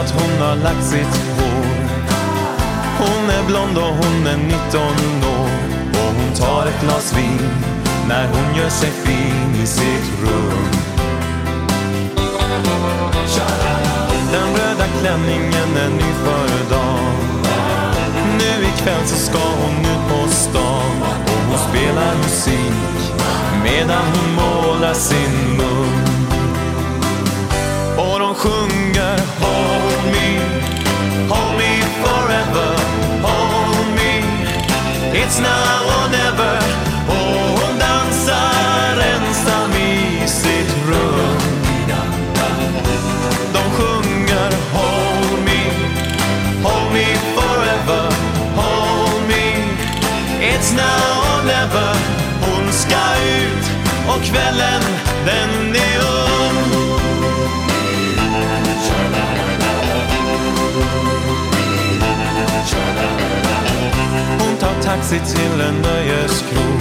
att hon har lagt sitt hår. Hon är blond och hon är 19 år och hon tar ett glas vin när hon gör sig fin i sitt rum. Den röda klänningen är ny för dagen. Nu ikväll så ska hon ut på stan och hon spelar musik medan hon målar sin mun. Och de sjunger now Och hon dansar ensam i sitt rum. De sjunger Hold me, hold me forever, hold me. It's now or never. Hon ska ut och kvällen den taxi till en nöjeskrog.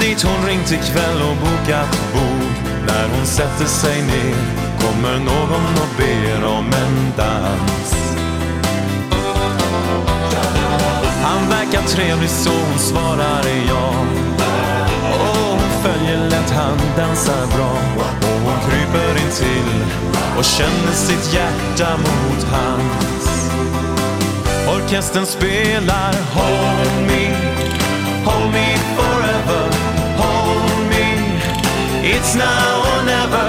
Dit hon ringt ikväll och bokat bord. När hon sätter sig ner kommer någon och ber om en dans. Han verkar trevlig så hon svarar ja. Och hon följer lätt, han dansar bra. Och hon kryper in till och känner sitt hjärta mot hans. Orkestern spelar Hold me, hold me forever Hold me, it's now or never.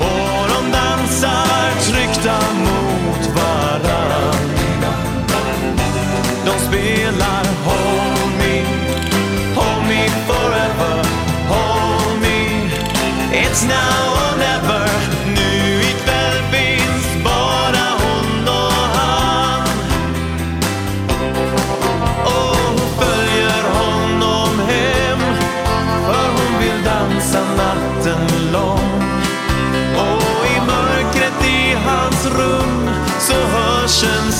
Och de dansar tryckta mot varann. De spelar Hold me, hold me forever Hold me, it's now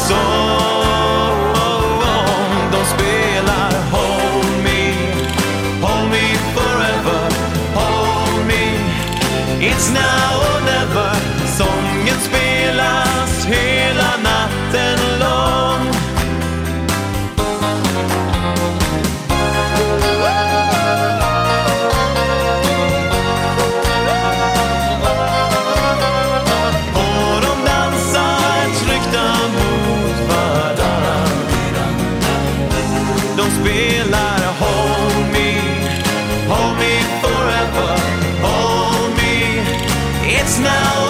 sång De spelar Hold me, hold me forever Hold me, it's now or never. Sången spelas hela natten lång. forever. Hold me, it's now.